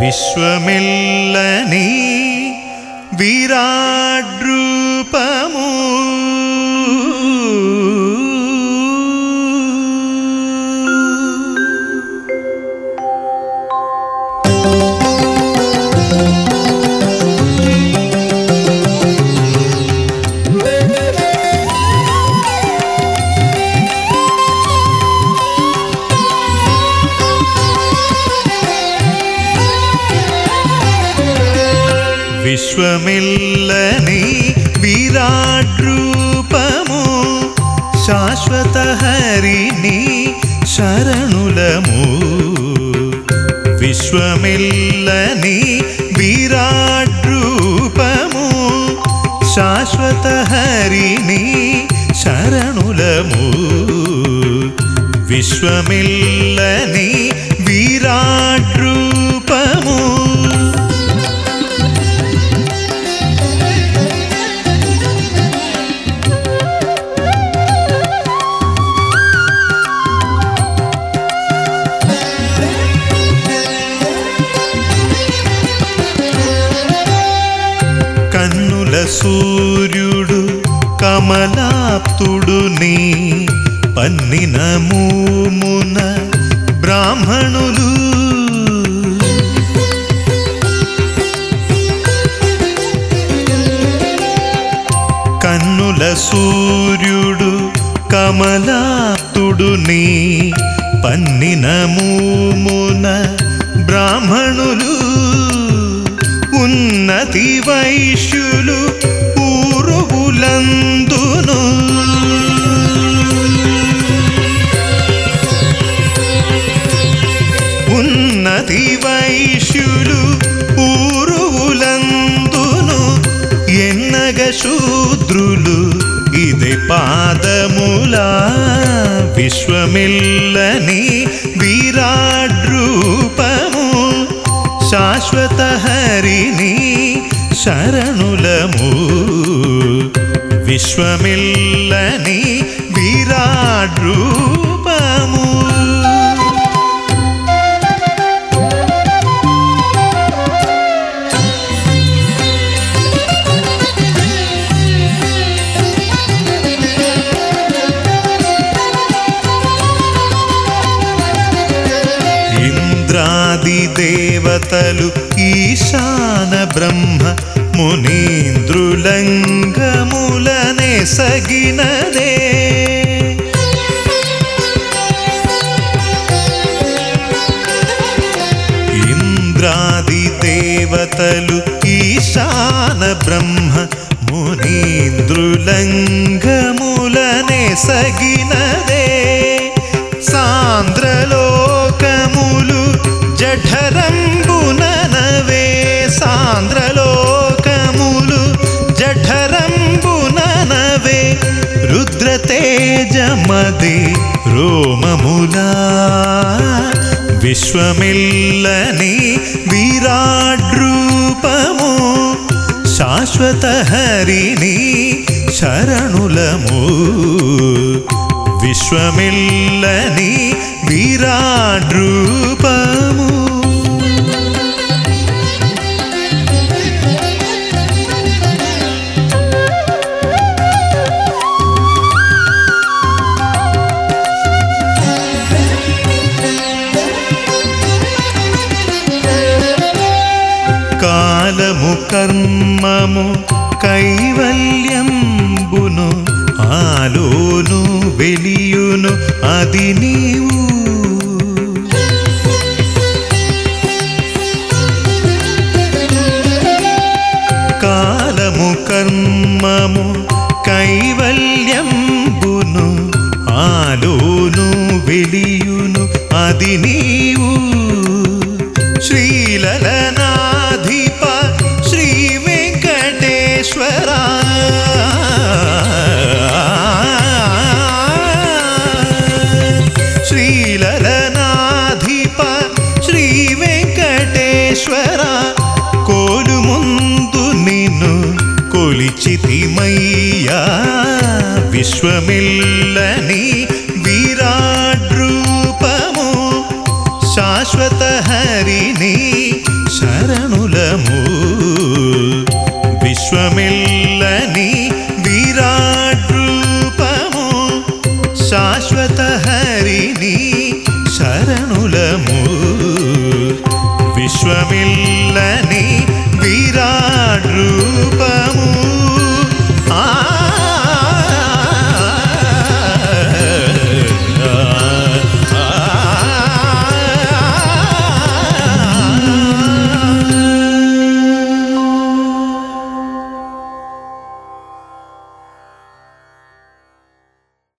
विश्वमिल्लनी विराड्रूपमु విశ్వమిల్లని విరాడ్రూపము శాశ్వత హరిని శరణులము విశ్వమిల్లని విరాడ్రూపము శాశ్వత హరిని శరణులము విశ్వమిల్లని విరాట్ కమలాప్తుడు నీ పన్నిన మూమున బ్రాహ్మణులు. కన్నుల సూర్యుడు కమలాప్తుడు నీ పన్నిన మూమున బ్రాహ్మణులు. ఉన్నతి వైశ్యులు ఊరువులందును ఉన్నతి వైశ్యులు ఊరువులందును ఎన్నగ శూద్రులు ఇది పాదములా విశ్వమిల్లని విరాడ్రూపము శాశ్వత హరిని శరణులము. విశ్వమిల్లని విరాడ్రూపము. ఇంద్రాది దేవతలు ఈశాన బ్రహ్మ మునీంద్రులంగములనే సగినదే ఇంద్రాది దేవతలు ఈశాన బ్రహ్మ మునీంద్రులంగములనే సగినదే రోమములా విశ్వమిల్లని విరాడ్రూపము శాశ్వత హరిణి శరణులము విశ్వమిల్లని విరాడ్రూపము కర్మము కైవల్యంబును ఆలోను వెలియును అది నీవు కాలము కర్మము కైవల్యంబును ఆలోను వెలియును అది నీవు రా శ్రీలలనాధిప శ్రీ వెంకటేశ్వర విశ్వమిల్లని విరాడ్రూపము శాశ్వత హరిని రూపము